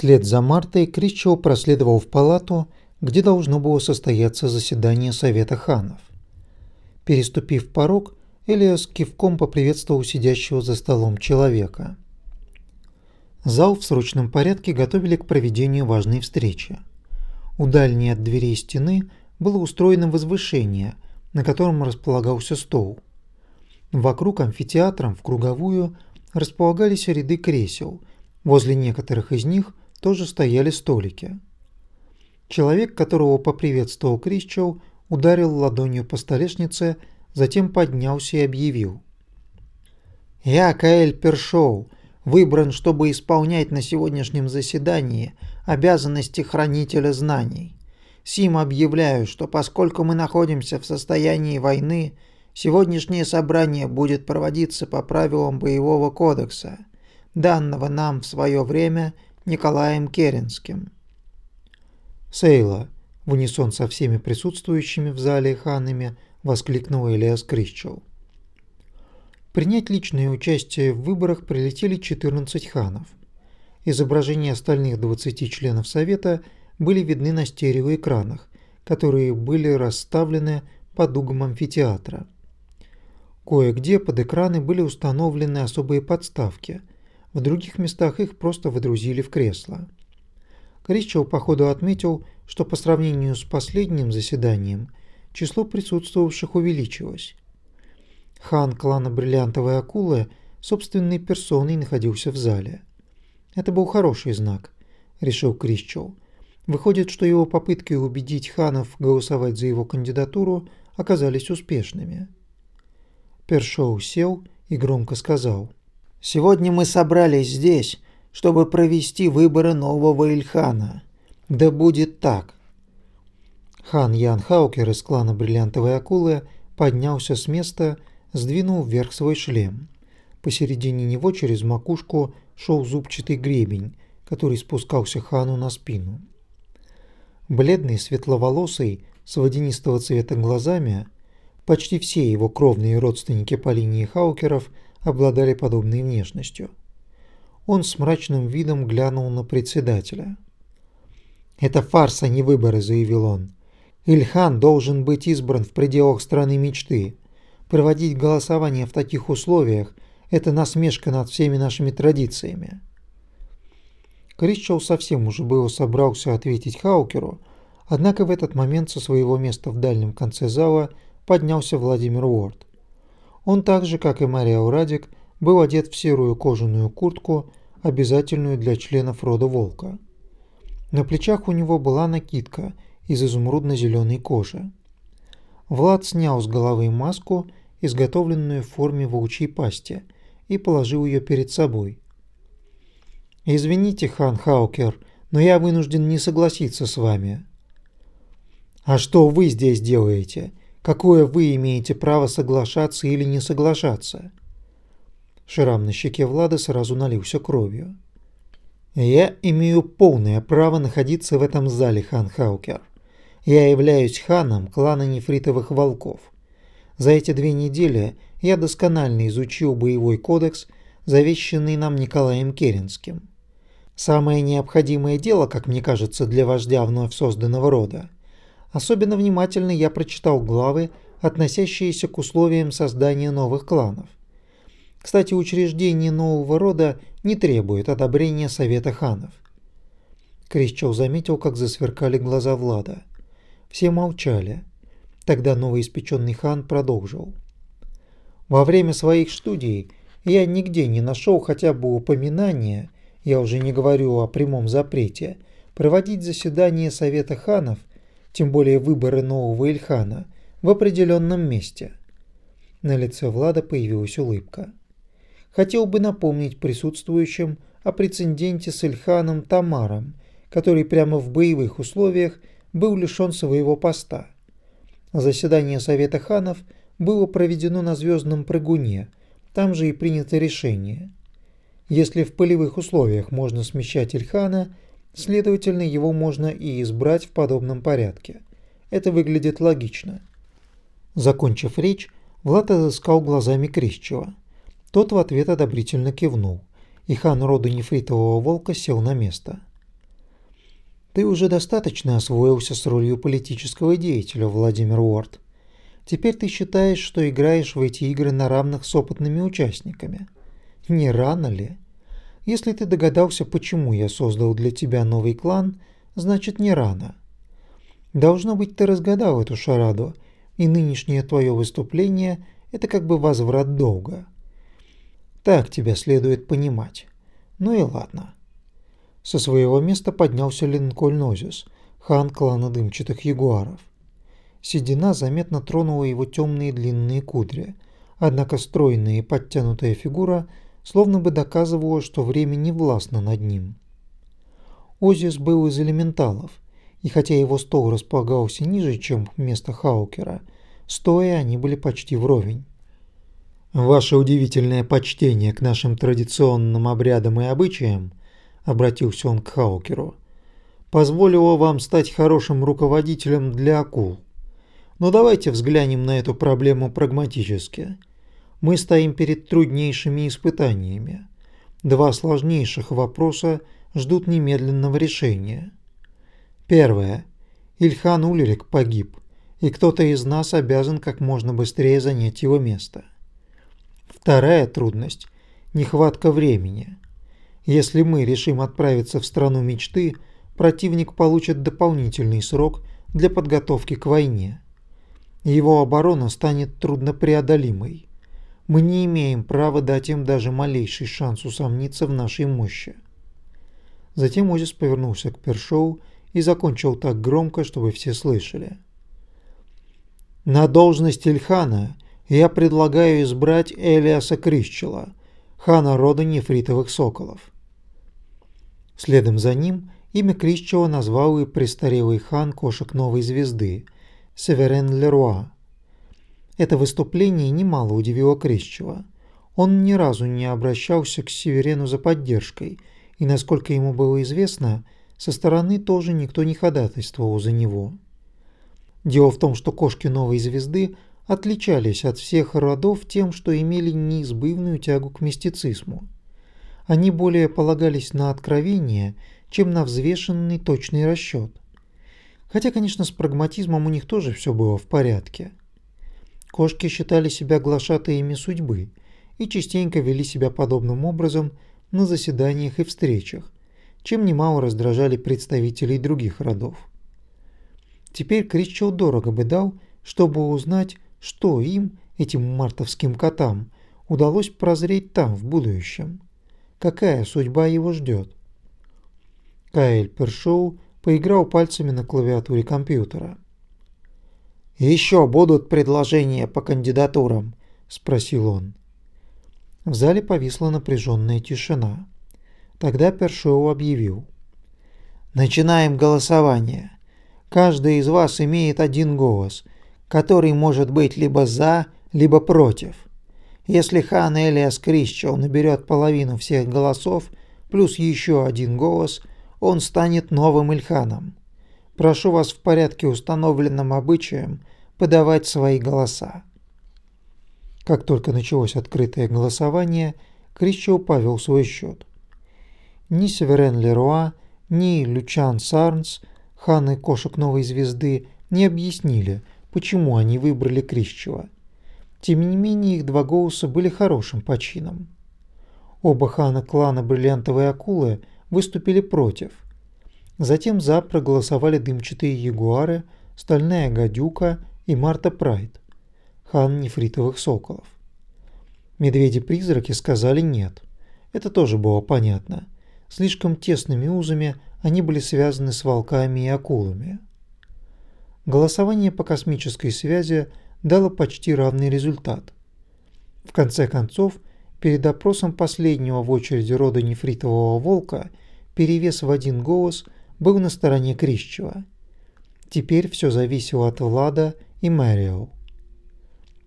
Вслед за Мартой Кричо проследовал в палату, где должно было состояться заседание Совета ханов. Переступив порог, Элиас кивком поприветствовал сидящего за столом человека. Зал в срочном порядке готовили к проведению важной встречи. У дальней от дверей стены было устроено возвышение, на котором располагался стол. Вокруг амфитеатром в круговую располагались ряды кресел, возле некоторых из них тоже стояли столики. Человек, которого поприветствовал Крисчел, ударил ладонью по столешнице, затем поднялся и объявил. «Я, Каэль Першоу, выбран, чтобы исполнять на сегодняшнем заседании обязанности хранителя знаний. Сим объявляю, что поскольку мы находимся в состоянии войны, сегодняшнее собрание будет проводиться по правилам боевого кодекса, данного нам в свое время Николаем Керенским. «Сейла!» – в унисон со всеми присутствующими в зале ханами воскликнул Элиас Крищел. Принять личное участие в выборах прилетели 14 ханов. Изображения остальных 20 членов Совета были видны на стереоэкранах, которые были расставлены по дугам амфитеатра. Кое-где под экраны были установлены особые подставки, в других местах их просто выдрузили в кресла. Кричел по ходу отметил, что по сравнению с последним заседанием число присутствовавших увеличилось. Хан клана Бриллиантовой Акулы собственной персоной находился в зале. Это был хороший знак, решил Крищел. Выходит, что его попытки убедить ханов голосовать за его кандидатуру оказались успешными. Першоу сел и громко сказал. «Сегодня мы собрались здесь, чтобы провести выборы нового Ильхана. Да будет так. Хан Ян Хаукер из клана Бриллиантовой Акулы поднялся с места, сдвинул вверх свой шлем. Посередине него через макушку шел зубчатый гребень, который спускался хану на спину. Бледный, светловолосый, с водянистого цвета глазами, почти все его кровные родственники по линии Хаукеров обладали подобной внешностью – он с мрачным видом глянул на председателя. «Это фарс, а не выборы», — заявил он. «Ильхан должен быть избран в пределах страны мечты. Проводить голосование в таких условиях – это насмешка над всеми нашими традициями». Крисчел совсем уже было собрался ответить Хаукеру, однако в этот момент со своего места в дальнем конце зала поднялся Владимир Уорд. Он так же, как и Мария Радик, был одет в серую кожаную куртку обязательную для членов рода волка. На плечах у него была накидка из изумрудно-зеленой кожи. Влад снял с головы маску, изготовленную в форме волчьей пасти, и положил ее перед собой. «Извините, хан Хаукер, но я вынужден не согласиться с вами». «А что вы здесь делаете? Какое вы имеете право соглашаться или не соглашаться?» Шрам на щеке Влада сразу налился кровью. «Я имею полное право находиться в этом зале, хан Хаукер. Я являюсь ханом клана нефритовых волков. За эти две недели я досконально изучил боевой кодекс, завещанный нам Николаем Керенским. Самое необходимое дело, как мне кажется, для вождя вновь созданного рода. Особенно внимательно я прочитал главы, относящиеся к условиям создания новых кланов. Кстати, учреждение нового рода не требует одобрения Совета ханов. Крещел заметил, как засверкали глаза Влада. Все молчали. Тогда новоиспеченный хан продолжил. Во время своих студий я нигде не нашел хотя бы упоминания, я уже не говорю о прямом запрете, проводить заседание Совета ханов, тем более выборы нового Ильхана, в определенном месте. На лице Влада появилась улыбка хотел бы напомнить присутствующим о прецеденте с Ильханом Тамаром, который прямо в боевых условиях был лишен своего поста. Заседание Совета ханов было проведено на Звездном прыгуне, там же и принято решение. Если в полевых условиях можно смещать Ильхана, следовательно, его можно и избрать в подобном порядке. Это выглядит логично. Закончив речь, Влад отыскал глазами Крищева. Тот в ответ одобрительно кивнул, и хан рода нефритового волка сел на место. Ты уже достаточно освоился с ролью политического деятеля, Владимир Уорд. Теперь ты считаешь, что играешь в эти игры на равных с опытными участниками. Не рано ли? Если ты догадался, почему я создал для тебя новый клан, значит не рано. Должно быть, ты разгадал эту шараду, и нынешнее твое выступление – это как бы возврат долга. Так тебя следует понимать. Ну и ладно. Со своего места поднялся Линкольн Озис, хан клана дымчатых ягуаров. Седина заметно тронула его темные длинные кудри, однако стройная и подтянутая фигура словно бы доказывала, что время не властно над ним. Озис был из элементалов, и хотя его стол располагался ниже, чем место Хаукера, стоя они были почти вровень. «Ваше удивительное почтение к нашим традиционным обрядам и обычаям», — обратился он к Хаукеру, — «позволило вам стать хорошим руководителем для акул. Но давайте взглянем на эту проблему прагматически. Мы стоим перед труднейшими испытаниями. Два сложнейших вопроса ждут немедленного решения. Первое. Ильхан Улерик погиб, и кто-то из нас обязан как можно быстрее занять его место. Вторая трудность – нехватка времени. Если мы решим отправиться в страну мечты, противник получит дополнительный срок для подготовки к войне. Его оборона станет труднопреодолимой. Мы не имеем права дать им даже малейший шанс усомниться в нашей мощи. Затем Озис повернулся к Першоу и закончил так громко, чтобы все слышали. На должность Ильхана я предлагаю избрать Элиаса Крищела, хана рода нефритовых соколов. Следом за ним имя Крищела назвал и престарелый хан кошек новой звезды, Северен Леруа. Это выступление немало удивило Крищела. Он ни разу не обращался к Северену за поддержкой, и, насколько ему было известно, со стороны тоже никто не ходатайствовал за него. Дело в том, что кошки новой звезды – отличались от всех родов тем, что имели неизбывную тягу к мистицизму. Они более полагались на откровение, чем на взвешенный точный расчет. Хотя, конечно, с прагматизмом у них тоже все было в порядке. Кошки считали себя глашатаями судьбы и частенько вели себя подобным образом на заседаниях и встречах, чем немало раздражали представителей других родов. Теперь Кричел дорого бы дал, чтобы узнать, что им, этим мартовским котам, удалось прозреть там, в будущем. Какая судьба его ждет? Каэль Першоу поиграл пальцами на клавиатуре компьютера. «Еще будут предложения по кандидатурам?» – спросил он. В зале повисла напряженная тишина. Тогда Першоу объявил. «Начинаем голосование. Каждый из вас имеет один голос, который может быть либо за, либо против. Если хан Элиас Крищел наберет половину всех голосов, плюс еще один голос, он станет новым Ильханом. Прошу вас в порядке установленным обычаем подавать свои голоса. Как только началось открытое голосование, Крищел повел свой счет. Ни Северен Леруа, ни Лючан Сарнс, ханы кошек новой звезды, не объяснили, почему они выбрали Крищева. Тем не менее, их два голоса были хорошим почином. Оба хана клана Бриллиантовой Акулы выступили против. Затем за проголосовали дымчатые ягуары, стальная гадюка и Марта Прайд, хан нефритовых соколов. Медведи-призраки сказали нет. Это тоже было понятно. Слишком тесными узами они были связаны с волками и акулами. Голосование по космической связи дало почти равный результат. В конце концов, перед опросом последнего в очереди рода нефритового волка перевес в один голос был на стороне Крищева. Теперь все зависело от Влада и Мэриэл.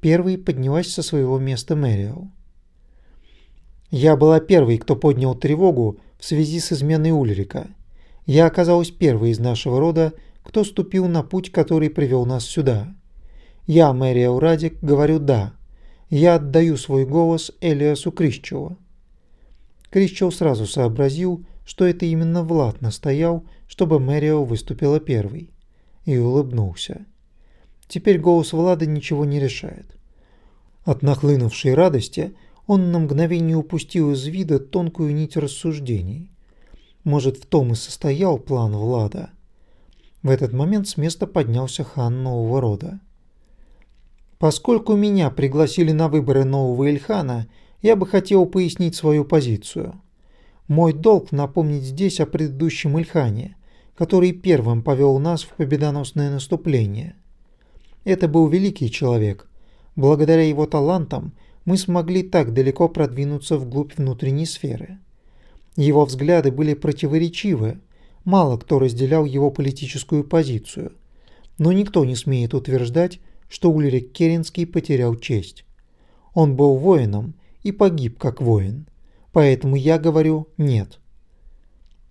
Первой поднялась со своего места Мэриэл. «Я была первой, кто поднял тревогу в связи с изменой Ульрика. Я оказалась первой из нашего рода, кто ступил на путь, который привел нас сюда. Я, Мэрия Урадик, говорю «да». Я отдаю свой голос Элиасу Крищеву. Крищев сразу сообразил, что это именно Влад настоял, чтобы Мэрио выступила первой, и улыбнулся. Теперь голос Влада ничего не решает. От нахлынувшей радости он на мгновение упустил из вида тонкую нить рассуждений. Может, в том и состоял план Влада. В этот момент с места поднялся хан нового рода. Поскольку меня пригласили на выборы нового Ильхана, я бы хотел пояснить свою позицию. Мой долг напомнить здесь о предыдущем Ильхане, который первым повел нас в победоносное наступление. Это был великий человек. Благодаря его талантам мы смогли так далеко продвинуться вглубь внутренней сферы. Его взгляды были противоречивы, мало кто разделял его политическую позицию, но никто не смеет утверждать, что Ульрик Керенский потерял честь. Он был воином и погиб как воин. Поэтому я говорю «нет».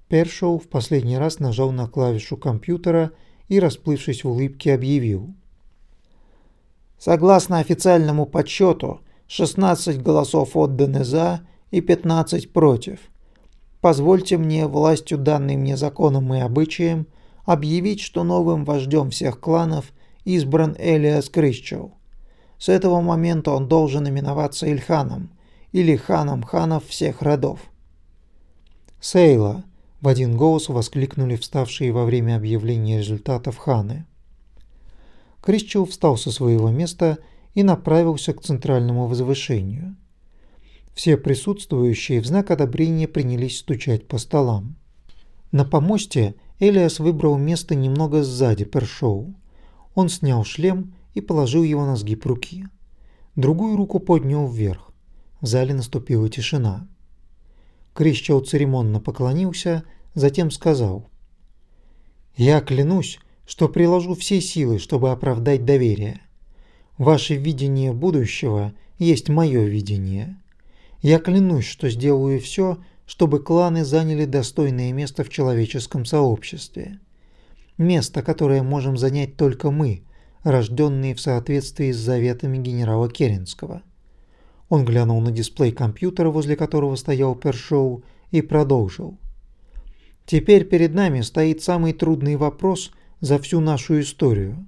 Першоу в последний раз нажал на клавишу компьютера и, расплывшись в улыбке, объявил. Согласно официальному подсчету, 16 голосов отданы «за» и 15 «против». Позвольте мне, властью данной мне законом и обычаем, объявить, что новым вождем всех кланов избран Элиас Крищев. С этого момента он должен именоваться Ильханом, или ханом ханов всех родов. «Сейла!» – в один голос воскликнули вставшие во время объявления результатов ханы. Крищел встал со своего места и направился к центральному возвышению. Все присутствующие в знак одобрения принялись стучать по столам. На помосте Элиас выбрал место немного сзади Першоу. Он снял шлем и положил его на сгиб руки. Другую руку поднял вверх. В зале наступила тишина. Крищел церемонно поклонился, затем сказал. «Я клянусь, что приложу все силы, чтобы оправдать доверие. Ваше видение будущего есть мое видение. Я клянусь, что сделаю все, чтобы кланы заняли достойное место в человеческом сообществе. Место, которое можем занять только мы, рожденные в соответствии с заветами генерала Керенского. Он глянул на дисплей компьютера, возле которого стоял Першоу, и продолжил. Теперь перед нами стоит самый трудный вопрос за всю нашу историю.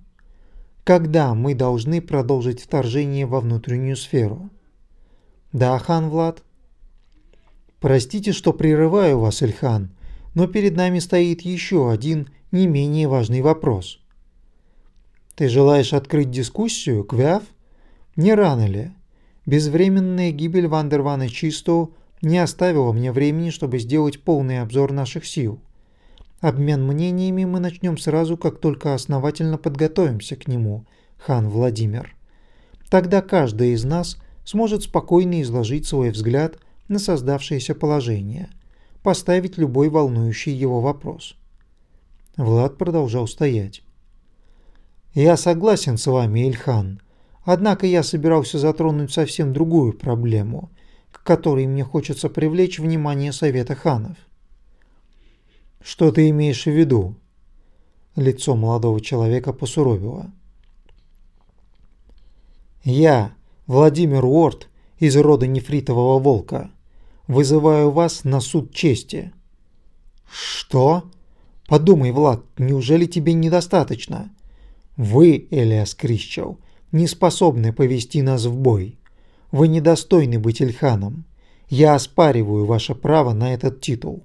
Когда мы должны продолжить вторжение во внутреннюю сферу? Да, хан Влад? Простите, что прерываю вас, Ильхан, но перед нами стоит еще один не менее важный вопрос. Ты желаешь открыть дискуссию, Квяв? Не рано ли? Безвременная гибель Вандервана Чисто не оставила мне времени, чтобы сделать полный обзор наших сил. Обмен мнениями мы начнем сразу, как только основательно подготовимся к нему, хан Владимир. Тогда каждый из нас сможет спокойно изложить свой взгляд на создавшееся положение, поставить любой волнующий его вопрос. Влад продолжал стоять. «Я согласен с вами, Ильхан», Однако я собирался затронуть совсем другую проблему, к которой мне хочется привлечь внимание Совета ханов. Что ты имеешь в виду? Лицо молодого человека посуровило. Я, Владимир Уорд из рода нефритового волка, вызываю вас на суд чести. Что? Подумай, Влад, неужели тебе недостаточно? Вы, Элиас Крищев, не способны повести нас в бой. Вы недостойны быть Ильханом. Я оспариваю ваше право на этот титул.